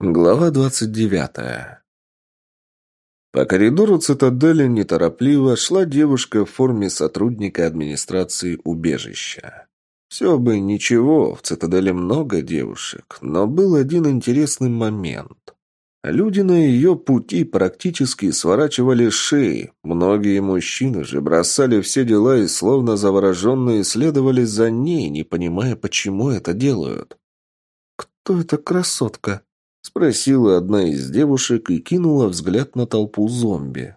Глава двадцать девятая. По коридору цитадели неторопливо шла девушка в форме сотрудника администрации убежища. Все бы ничего, в цитадели много девушек, но был один интересный момент. Люди на ее пути практически сворачивали шеи. Многие мужчины же бросали все дела и словно завороженные следовали за ней, не понимая, почему это делают. «Кто эта красотка?» Спросила одна из девушек и кинула взгляд на толпу зомби.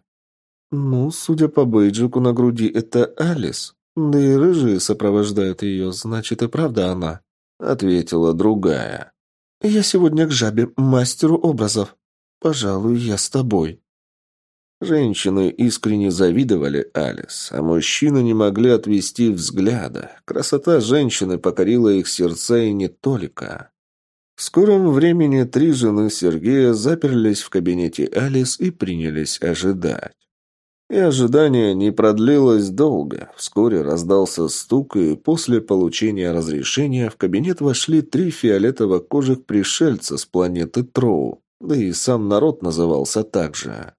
«Ну, судя по бейджику на груди, это Алис. Да и рыжие сопровождают ее, значит и правда она», — ответила другая. «Я сегодня к жабе, мастеру образов. Пожалуй, я с тобой». Женщины искренне завидовали Алис, а мужчины не могли отвести взгляда. Красота женщины покорила их сердца и не только. В скором времени три жены Сергея заперлись в кабинете Алис и принялись ожидать. И ожидание не продлилось долго. Вскоре раздался стук, и после получения разрешения в кабинет вошли три фиолетово-кожих пришельца с планеты Троу, да и сам народ назывался так же.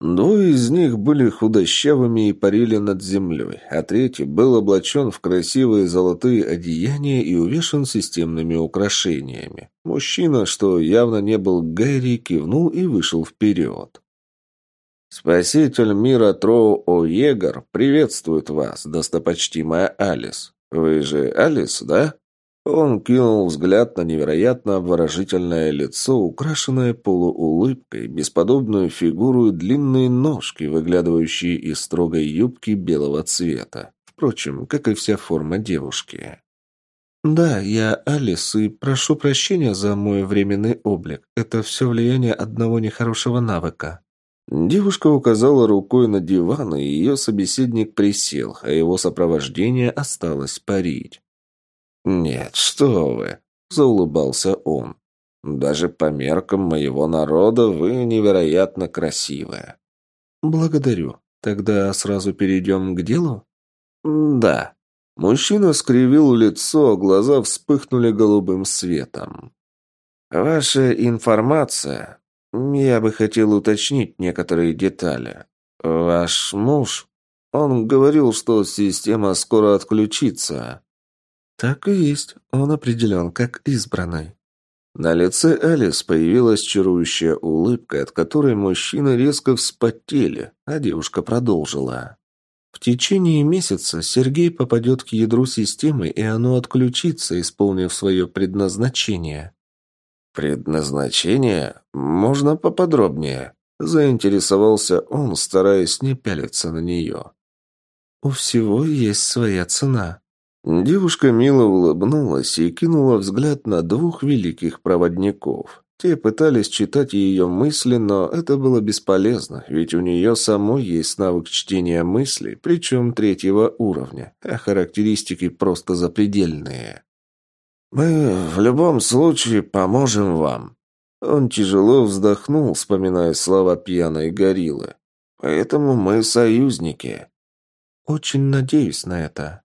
Двое из них были худощавыми и парили над землей, а третий был облачен в красивые золотые одеяния и увешан системными украшениями. Мужчина, что явно не был Гэри, кивнул и вышел вперед. «Спаситель мира Троу О'Егор приветствует вас, достопочтимая Алис. Вы же Алис, да?» Он кинул взгляд на невероятно обворожительное лицо, украшенное полуулыбкой, бесподобную фигуру и длинные ножки, выглядывающие из строгой юбки белого цвета. Впрочем, как и вся форма девушки. «Да, я Алис, и прошу прощения за мой временный облик. Это все влияние одного нехорошего навыка». Девушка указала рукой на диван, и ее собеседник присел, а его сопровождение осталось парить. «Нет, что вы!» – заулыбался он. «Даже по меркам моего народа вы невероятно красивая». «Благодарю. Тогда сразу перейдем к делу?» «Да». Мужчина скривил лицо, глаза вспыхнули голубым светом. «Ваша информация. Я бы хотел уточнить некоторые детали. Ваш муж, он говорил, что система скоро отключится». «Так и есть. Он определен как избранный». На лице Алис появилась чарующая улыбка, от которой мужчины резко вспотели, а девушка продолжила. В течение месяца Сергей попадет к ядру системы, и оно отключится, исполнив свое предназначение. «Предназначение? Можно поподробнее?» Заинтересовался он, стараясь не пялиться на нее. «У всего есть своя цена», Девушка мило улыбнулась и кинула взгляд на двух великих проводников. Те пытались читать ее мысли, но это было бесполезно, ведь у нее самой есть навык чтения мыслей, причем третьего уровня, а характеристики просто запредельные. «Мы в любом случае поможем вам». Он тяжело вздохнул, вспоминая слова пьяной гориллы. «Поэтому мы союзники». «Очень надеюсь на это»,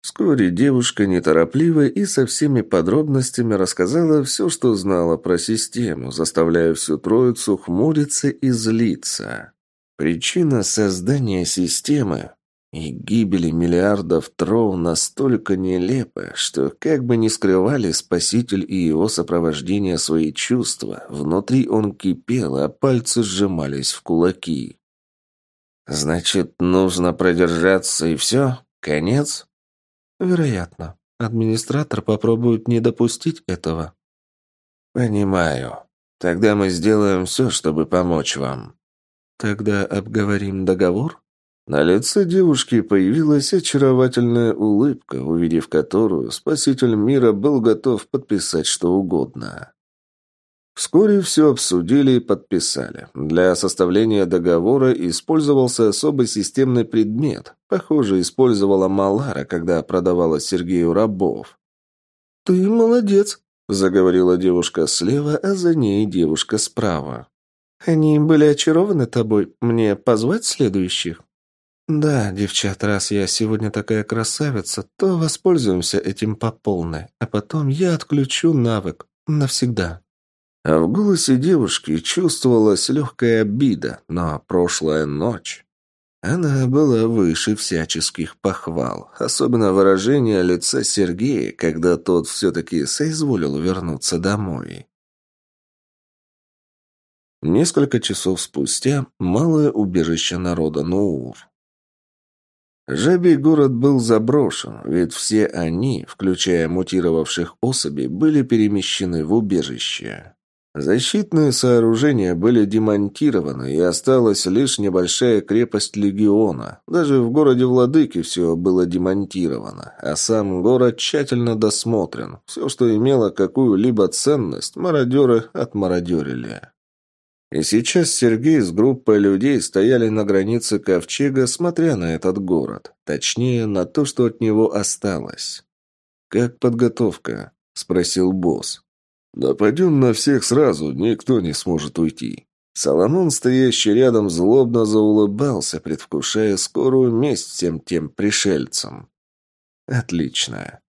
Вскоре девушка неторопливо и со всеми подробностями рассказала все, что знала про систему, заставляя всю троицу хмуриться и злиться. Причина создания системы и гибели миллиардов троу настолько нелепа, что, как бы ни скрывали Спаситель и его сопровождение свои чувства, внутри он кипел, а пальцы сжимались в кулаки. «Значит, нужно продержаться и все? Конец?» Вероятно. Администратор попробует не допустить этого. Понимаю. Тогда мы сделаем все, чтобы помочь вам. Тогда обговорим договор? На лице девушки появилась очаровательная улыбка, увидев которую спаситель мира был готов подписать что угодно. Вскоре все обсудили и подписали. Для составления договора использовался особый системный предмет. Похоже, использовала Малара, когда продавала Сергею рабов. «Ты молодец», — заговорила девушка слева, а за ней девушка справа. «Они были очарованы тобой. Мне позвать следующих?» «Да, девчат, раз я сегодня такая красавица, то воспользуемся этим по полной, а потом я отключу навык навсегда». А в голосе девушки чувствовалась легкая обида, но прошлая ночь... Она была выше всяческих похвал, особенно выражение лица Сергея, когда тот все-таки соизволил вернуться домой. Несколько часов спустя малое убежище народа Нуур. Жабий город был заброшен, ведь все они, включая мутировавших особей, были перемещены в убежище. Защитные сооружения были демонтированы, и осталась лишь небольшая крепость легиона. Даже в городе Владыки все было демонтировано, а сам город тщательно досмотрен. Все, что имело какую-либо ценность, мародеры отмародерили. И сейчас Сергей с группой людей стояли на границе ковчега, смотря на этот город. Точнее, на то, что от него осталось. «Как подготовка?» – спросил босс. «Нападем на всех сразу, никто не сможет уйти». Соломон, стоящий рядом, злобно заулыбался, предвкушая скорую месть всем тем пришельцам. «Отлично.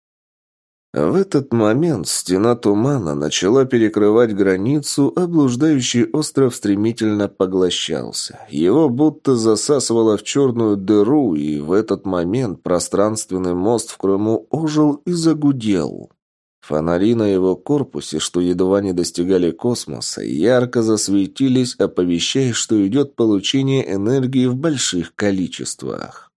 В этот момент стена тумана начала перекрывать границу, а блуждающий остров стремительно поглощался. Его будто засасывало в черную дыру, и в этот момент пространственный мост в Крыму ожил и загудел. Фонари на его корпусе, что едва не достигали космоса, ярко засветились, оповещая, что идет получение энергии в больших количествах.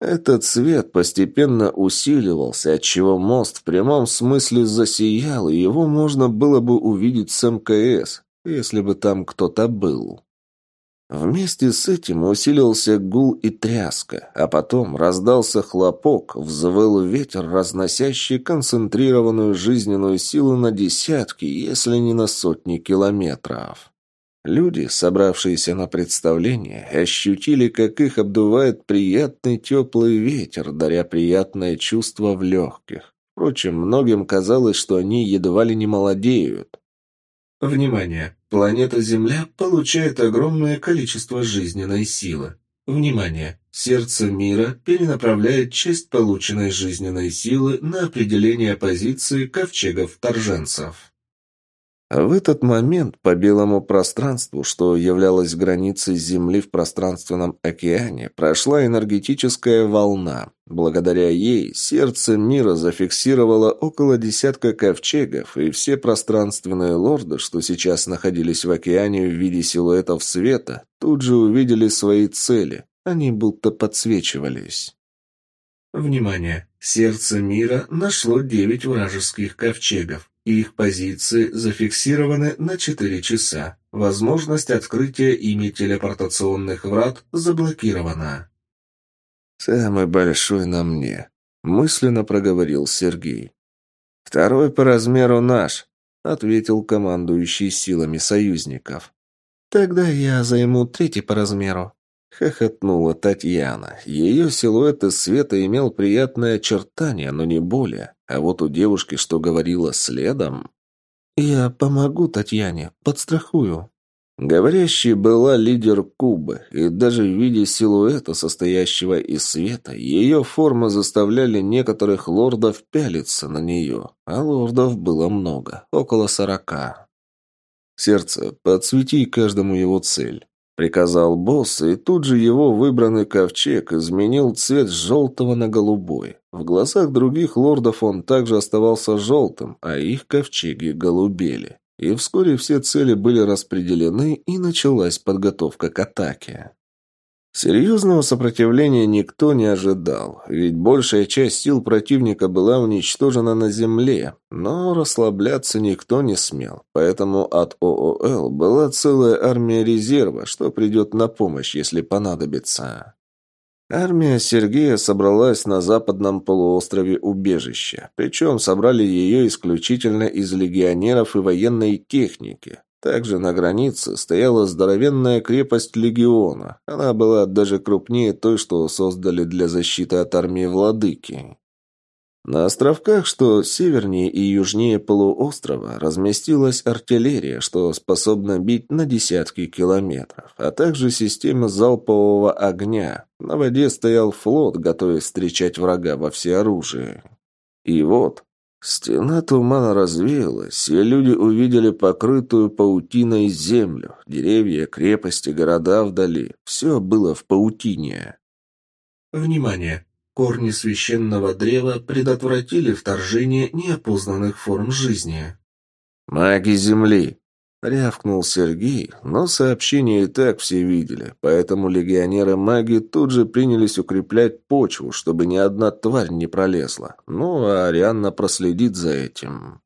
Этот свет постепенно усиливался, отчего мост в прямом смысле засиял, и его можно было бы увидеть с МКС, если бы там кто-то был. Вместе с этим усилился гул и тряска, а потом раздался хлопок, взвыл ветер, разносящий концентрированную жизненную силу на десятки, если не на сотни километров. Люди, собравшиеся на представление, ощутили, как их обдувает приятный теплый ветер, даря приятное чувство в легких. Впрочем, многим казалось, что они едва ли не молодеют. Внимание! Планета Земля получает огромное количество жизненной силы. Внимание! Сердце мира перенаправляет часть полученной жизненной силы на определение позиции ковчегов-торженцев. В этот момент по белому пространству, что являлось границей Земли в пространственном океане, прошла энергетическая волна. Благодаря ей сердце мира зафиксировало около десятка ковчегов, и все пространственные лорды, что сейчас находились в океане в виде силуэтов света, тут же увидели свои цели. Они будто подсвечивались. Внимание! Сердце мира нашло девять вражеских ковчегов. Их позиции зафиксированы на 4 часа. Возможность открытия ими телепортационных врат заблокирована. «Самый большой на мне», — мысленно проговорил Сергей. «Второй по размеру наш», — ответил командующий силами союзников. «Тогда я займу третий по размеру», Хохотнула Татьяна. Ее силуэт из света имел приятное очертание, но не более. А вот у девушки, что говорила следом... «Я помогу Татьяне, подстрахую». Говорящей была лидер Кубы, и даже в виде силуэта, состоящего из света, ее формы заставляли некоторых лордов пялиться на нее, а лордов было много, около сорока. «Сердце, подсвети каждому его цель». Приказал босс, и тут же его выбранный ковчег изменил цвет с желтого на голубой. В глазах других лордов он также оставался желтым, а их ковчеги голубели. И вскоре все цели были распределены, и началась подготовка к атаке. Серьезного сопротивления никто не ожидал, ведь большая часть сил противника была уничтожена на земле, но расслабляться никто не смел, поэтому от ООЛ была целая армия резерва, что придет на помощь, если понадобится. Армия Сергея собралась на западном полуострове убежища, причем собрали ее исключительно из легионеров и военной техники. Также на границе стояла здоровенная крепость легиона. Она была даже крупнее той, что создали для защиты от армии владыки. На островках, что севернее и южнее полуострова, разместилась артиллерия, что способна бить на десятки километров, а также система залпового огня. На воде стоял флот, готовый встречать врага во всеоружии. И вот Стена тумана развеялась, и люди увидели покрытую паутиной землю. Деревья, крепости, города вдали. Все было в паутине. Внимание! Корни священного древа предотвратили вторжение неопознанных форм жизни. «Маги Земли!» Рявкнул Сергей, но сообщение и так все видели, поэтому легионеры-маги тут же принялись укреплять почву, чтобы ни одна тварь не пролезла. Ну, а Арианна проследит за этим.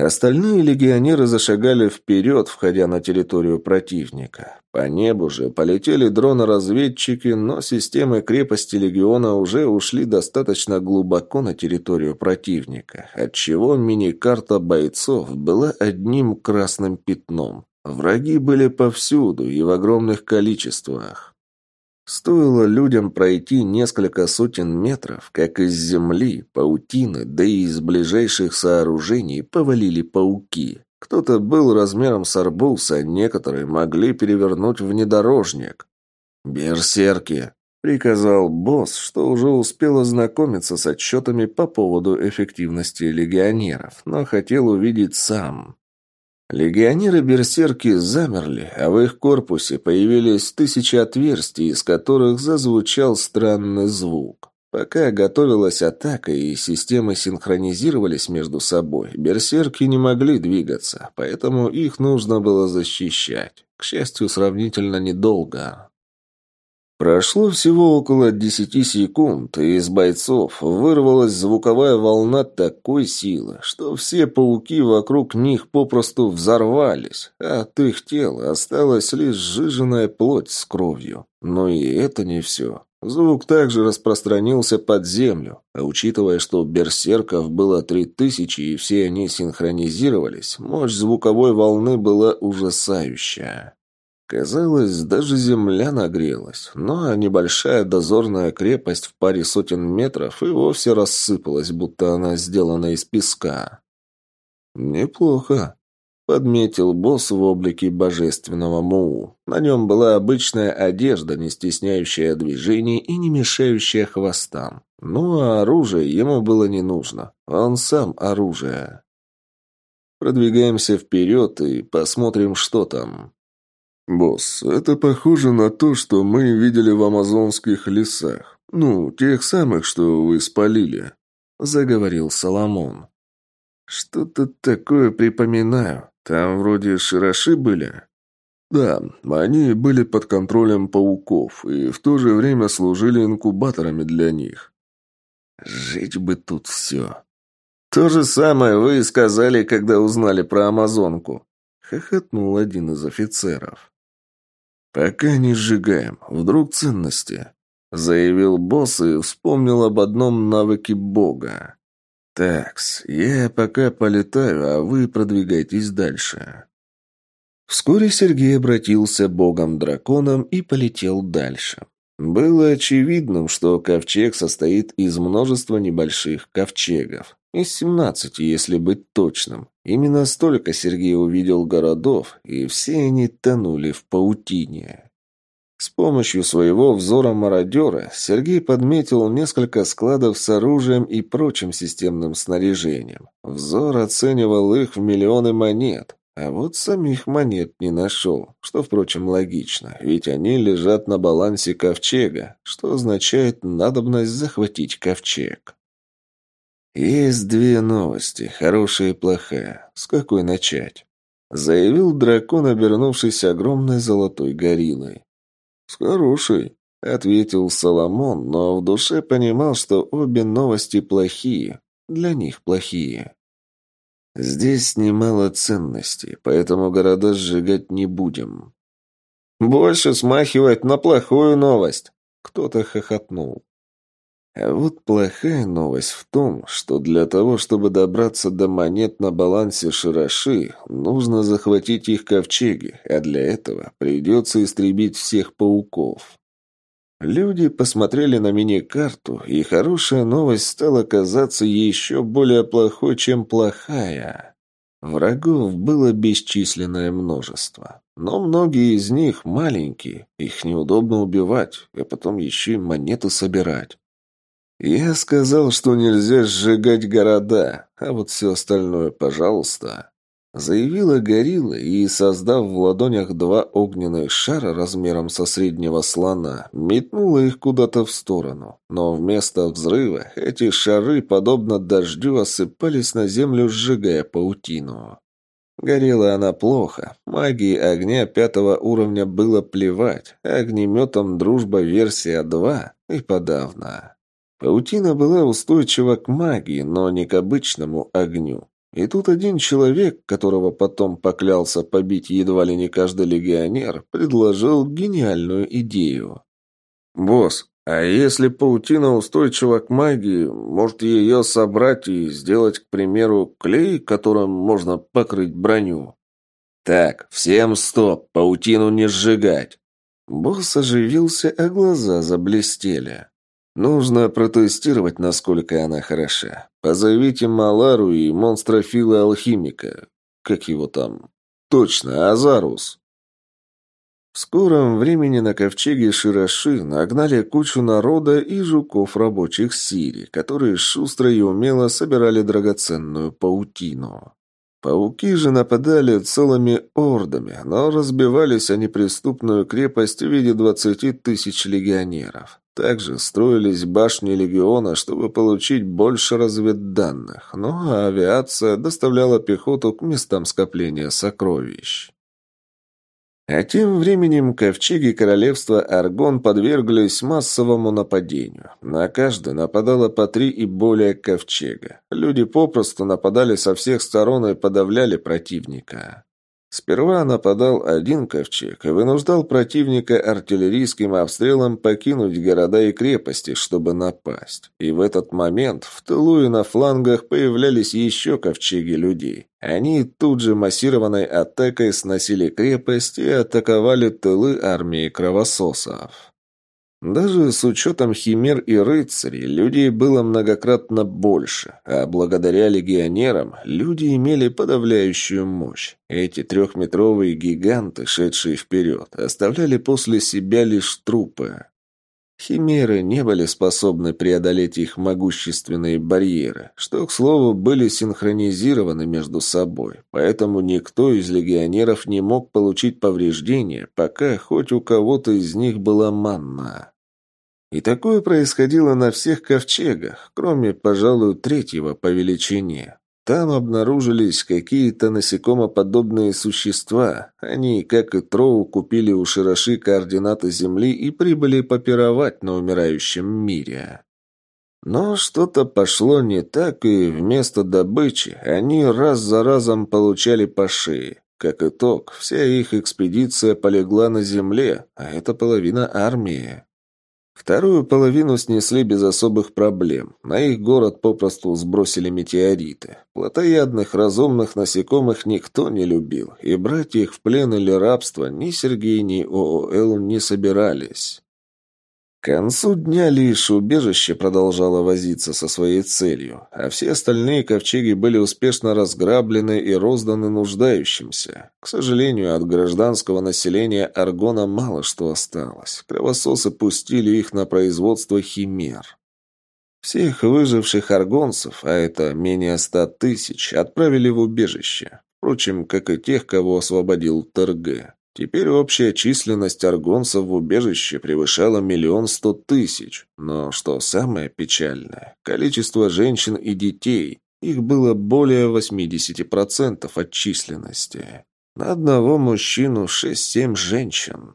Остальные легионеры зашагали вперед, входя на территорию противника. По небу же полетели дроны-разведчики, но системы крепости легиона уже ушли достаточно глубоко на территорию противника, отчего мини-карта бойцов была одним красным пятном. Враги были повсюду и в огромных количествах. Стоило людям пройти несколько сотен метров, как из земли, паутины, да и из ближайших сооружений повалили пауки. Кто-то был размером с арбуз, а некоторые могли перевернуть внедорожник. «Берсерки!» — приказал босс, что уже успел ознакомиться с отчетами по поводу эффективности легионеров, но хотел увидеть сам. Легионеры-берсерки замерли, а в их корпусе появились тысячи отверстий, из которых зазвучал странный звук. Пока готовилась атака и системы синхронизировались между собой, берсерки не могли двигаться, поэтому их нужно было защищать. К счастью, сравнительно недолго. Прошло всего около десяти секунд, и из бойцов вырвалась звуковая волна такой силы, что все пауки вокруг них попросту взорвались, а от их тел осталась лишь сжиженная плоть с кровью. Но и это не все. Звук также распространился под землю, а учитывая, что берсерков было три тысячи и все они синхронизировались, мощь звуковой волны была ужасающая. Казалось, даже земля нагрелась, но небольшая дозорная крепость в паре сотен метров и вовсе рассыпалась, будто она сделана из песка. «Неплохо», — подметил босс в облике божественного Муу. На нем была обычная одежда, не стесняющая движений и не мешающая хвостам. Ну а оружие ему было не нужно. Он сам оружие. Продвигаемся вперед и посмотрим, что там. «Босс, это похоже на то, что мы видели в амазонских лесах. Ну, тех самых, что вы спалили», — заговорил Соломон. «Что-то такое припоминаю. Там вроде широши были?» «Да, они были под контролем пауков и в то же время служили инкубаторами для них». «Жить бы тут все». «То же самое вы сказали, когда узнали про Амазонку», — хохотнул один из офицеров. «Пока не сжигаем. Вдруг ценности?» — заявил босс и вспомнил об одном навыке бога. «Такс, я пока полетаю, а вы продвигайтесь дальше». Вскоре Сергей обратился богом-драконом и полетел дальше. Было очевидным, что ковчег состоит из множества небольших ковчегов. Из семнадцати, если быть точным. Именно столько Сергей увидел городов, и все они тонули в паутине. С помощью своего взора мародера Сергей подметил несколько складов с оружием и прочим системным снаряжением. Взор оценивал их в миллионы монет, а вот самих монет не нашел, что, впрочем, логично, ведь они лежат на балансе ковчега, что означает надобность захватить ковчег. «Есть две новости, хорошая и плохая. С какой начать?» Заявил дракон, обернувшись огромной золотой гориллой. «С хорошей», — ответил Соломон, но в душе понимал, что обе новости плохие. Для них плохие. «Здесь немало ценностей, поэтому города сжигать не будем». «Больше смахивает на плохую новость», — кто-то хохотнул. А вот плохая новость в том, что для того, чтобы добраться до монет на балансе Широши, нужно захватить их ковчеги, а для этого придется истребить всех пауков. Люди посмотрели на мини-карту, и хорошая новость стала казаться еще более плохой, чем плохая. Врагов было бесчисленное множество. Но многие из них маленькие, их неудобно убивать, а потом еще и монеты собирать. Я сказал, что нельзя сжигать города, а вот все остальное, пожалуйста. Заявила горилла и, создав в ладонях два огненных шара размером со среднего слона, метнула их куда-то в сторону. Но вместо взрыва эти шары, подобно дождю, осыпались на землю, сжигая паутину. Горела она плохо. Магии огня пятого уровня было плевать. Огнеметом дружба версия 2 и подавно. Паутина была устойчива к магии, но не к обычному огню. И тут один человек, которого потом поклялся побить едва ли не каждый легионер, предложил гениальную идею. «Босс, а если паутина устойчива к магии, может ее собрать и сделать, к примеру, клей, которым можно покрыть броню?» «Так, всем стоп, паутину не сжигать!» Босс оживился, а глаза заблестели. Нужно протестировать, насколько она хороша. Позовите Малару и монстра Фила-алхимика. Как его там? Точно, Азарус. В скором времени на ковчеге Широши нагнали кучу народа и жуков рабочих Сири, которые шустро и умело собирали драгоценную паутину. Пауки же нападали целыми ордами, но разбивались о неприступную крепость в виде двадцати тысяч легионеров. Также строились башни легиона, чтобы получить больше разведданных, ну а авиация доставляла пехоту к местам скопления сокровищ. А тем временем ковчеги королевства Аргон подверглись массовому нападению. На каждый нападало по три и более ковчега. Люди попросту нападали со всех сторон и подавляли противника. Сперва нападал один ковчег и вынуждал противника артиллерийским обстрелом покинуть города и крепости, чтобы напасть. И в этот момент в тылу и на флангах появлялись еще ковчеги людей. Они тут же массированной атакой сносили крепость и атаковали тылы армии кровососов. Даже с учетом химер и рыцарей, людей было многократно больше, а благодаря легионерам люди имели подавляющую мощь. Эти трехметровые гиганты, шедшие вперед, оставляли после себя лишь трупы. Химеры не были способны преодолеть их могущественные барьеры, что, к слову, были синхронизированы между собой, поэтому никто из легионеров не мог получить повреждения, пока хоть у кого-то из них была манна. И такое происходило на всех ковчегах, кроме, пожалуй, третьего по величине. Там обнаружились какие-то насекомоподобные существа. Они, как и Троу, купили у Широши координаты Земли и прибыли попировать на умирающем мире. Но что-то пошло не так, и вместо добычи они раз за разом получали по шее. Как итог, вся их экспедиция полегла на Земле, а это половина армии. Вторую половину снесли без особых проблем. На их город попросту сбросили метеориты. Плотоядных разумных насекомых никто не любил, и брать их в плен или рабство ни Сергей, ни ООЛ не собирались. К концу дня лишь убежище продолжало возиться со своей целью, а все остальные ковчеги были успешно разграблены и розданы нуждающимся. К сожалению, от гражданского населения Аргона мало что осталось. Кровососы пустили их на производство химер. Всех выживших аргонцев, а это менее ста тысяч, отправили в убежище. Впрочем, как и тех, кого освободил ТРГ. Теперь общая численность аргонцев в убежище превышала миллион сто тысяч. Но что самое печальное, количество женщин и детей, их было более 80% от численности. На одного мужчину 6-7 женщин.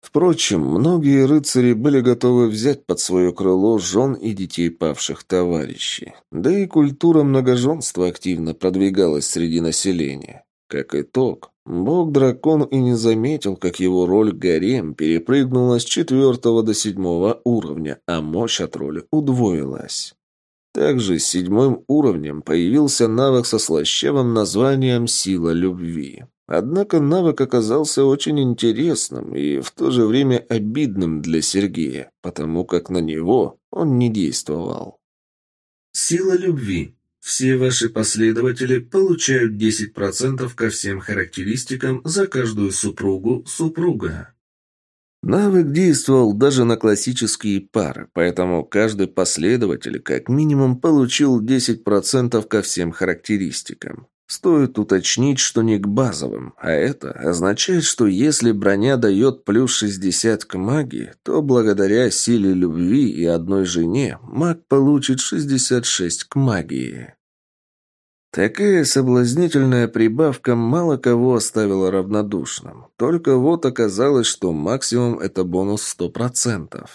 Впрочем, многие рыцари были готовы взять под свое крыло жен и детей павших товарищей. Да и культура многоженства активно продвигалась среди населения. Как итог, Бог-дракон и не заметил, как его роль гарем перепрыгнула с четвертого до седьмого уровня, а мощь от роли удвоилась. Также с седьмым уровнем появился навык со слащавым названием «Сила любви». Однако навык оказался очень интересным и в то же время обидным для Сергея, потому как на него он не действовал. Сила любви. Все ваши последователи получают 10% ко всем характеристикам за каждую супругу супруга. Навык действовал даже на классические пары, поэтому каждый последователь как минимум получил 10% ко всем характеристикам. Стоит уточнить, что не к базовым, а это означает, что если броня дает плюс 60 к магии, то благодаря силе любви и одной жене маг получит 66 к магии. Такая соблазнительная прибавка мало кого оставила равнодушным. Только вот оказалось, что максимум это бонус 100%.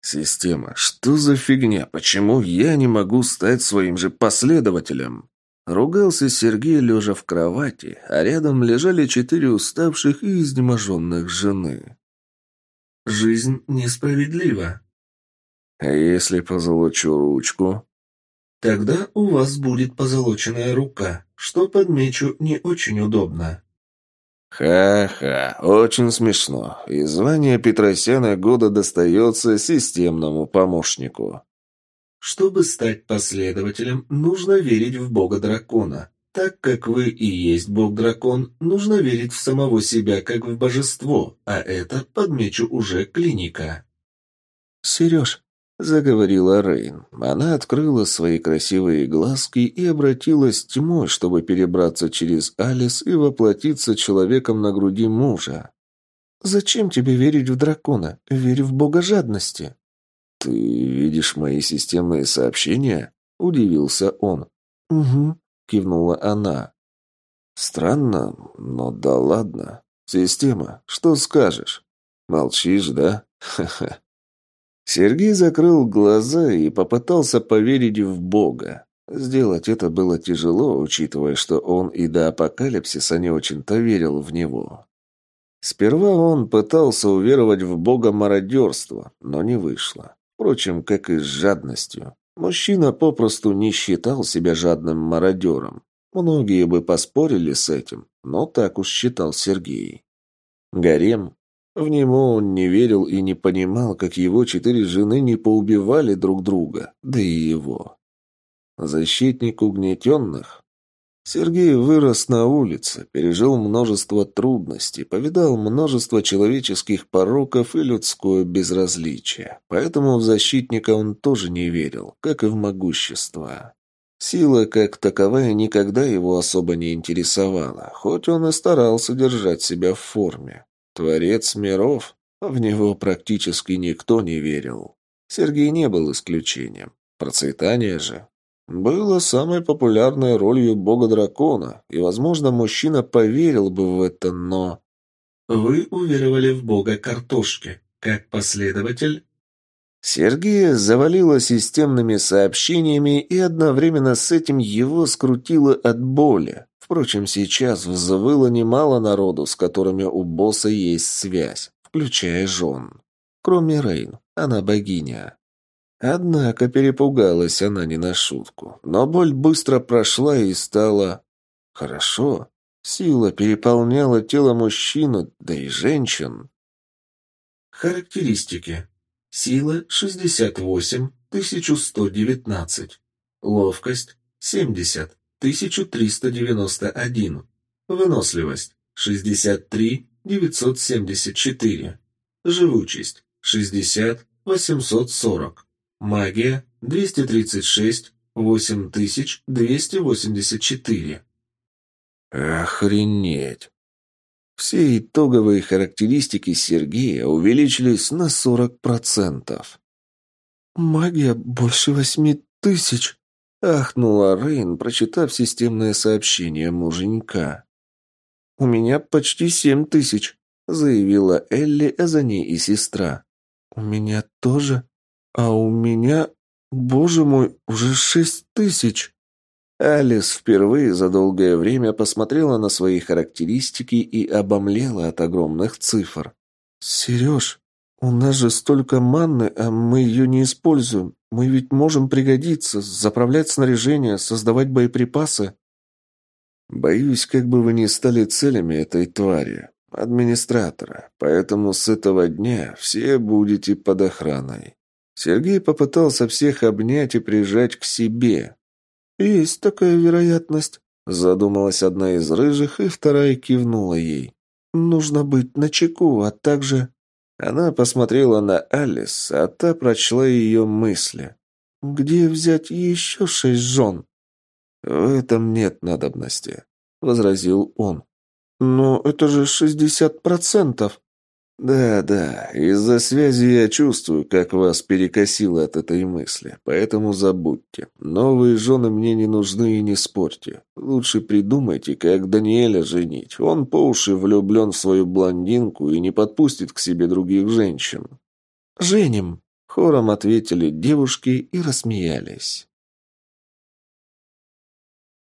Система, что за фигня? Почему я не могу стать своим же последователем? Ругался Сергей, лежа в кровати, а рядом лежали четыре уставших и изнеможенных жены. «Жизнь несправедлива». «А если позолочу ручку?» «Тогда у вас будет позолоченная рука, что, подмечу, не очень удобно». «Ха-ха, очень смешно. И звание Петросяна года достается системному помощнику». Чтобы стать последователем, нужно верить в бога дракона. Так как вы и есть бог-дракон, нужно верить в самого себя как в божество, а это, подмечу, уже клиника. «Сереж», — заговорила Рейн. Она открыла свои красивые глазки и обратилась тьмой, чтобы перебраться через Алис и воплотиться человеком на груди мужа. «Зачем тебе верить в дракона? Верь в бога жадности». «Ты видишь мои системные сообщения?» – удивился он. «Угу», – кивнула она. «Странно, но да ладно. Система, что скажешь? Молчишь, да? Ха-ха». Сергей закрыл глаза и попытался поверить в Бога. Сделать это было тяжело, учитывая, что он и до апокалипсиса не очень-то верил в него. Сперва он пытался уверовать в бога мародерства, но не вышло. Впрочем, как и с жадностью. Мужчина попросту не считал себя жадным мародером. Многие бы поспорили с этим, но так уж считал Сергей. Гарем. В него он не верил и не понимал, как его четыре жены не поубивали друг друга, да и его. Защитник угнетенных. Сергей вырос на улице, пережил множество трудностей, повидал множество человеческих пороков и людское безразличие. Поэтому в защитника он тоже не верил, как и в могущество. Сила, как таковая, никогда его особо не интересовала, хоть он и старался держать себя в форме. Творец миров, в него практически никто не верил. Сергей не был исключением. Процветание же было самой популярной ролью бога-дракона, и, возможно, мужчина поверил бы в это, но... «Вы уверовали в бога картошки. Как последователь?» Сергея завалило системными сообщениями, и одновременно с этим его скрутило от боли. Впрочем, сейчас взвыло немало народу, с которыми у босса есть связь, включая жен. Кроме Рейн, она богиня. Однако перепугалась она не на шутку. Но боль быстро прошла и стала... Хорошо. Сила переполняла тело мужчины, да и женщин. Характеристики. Сила 68, 1119. Ловкость 70, 1391. Выносливость 63, 974. Живучесть 60, 840. Магия 236 8284. Охренеть. Все итоговые характеристики Сергея увеличились на 40%. «Магия больше восьми тысяч!» — ахнула Рейн, прочитав системное сообщение муженька. «У меня почти семь тысяч», — заявила Элли, а за ней и сестра. «У меня тоже?» А у меня, боже мой, уже шесть тысяч. Алис впервые за долгое время посмотрела на свои характеристики и обомлела от огромных цифр. «Сереж, у нас же столько манны, а мы ее не используем. Мы ведь можем пригодиться, заправлять снаряжение, создавать боеприпасы». «Боюсь, как бы вы ни стали целями этой твари, администратора, поэтому с этого дня все будете под охраной. Сергей попытался всех обнять и прижать к себе. «Есть такая вероятность», — задумалась одна из рыжих, и вторая кивнула ей. «Нужно быть начеку, а также...» Она посмотрела на Алис, а та прочла ее мысли. «Где взять еще шесть жен?» «В этом нет надобности», — возразил он. «Но это же шестьдесят процентов». «Да, да, из-за связи я чувствую, как вас перекосило от этой мысли, поэтому забудьте. Новые жены мне не нужны и не спорьте. Лучше придумайте, как Даниэля женить. Он по уши влюблен в свою блондинку и не подпустит к себе других женщин». «Женим», — хором ответили девушки и рассмеялись.